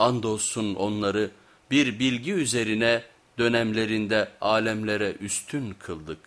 Andolsun onları bir bilgi üzerine dönemlerinde alemlere üstün kıldık.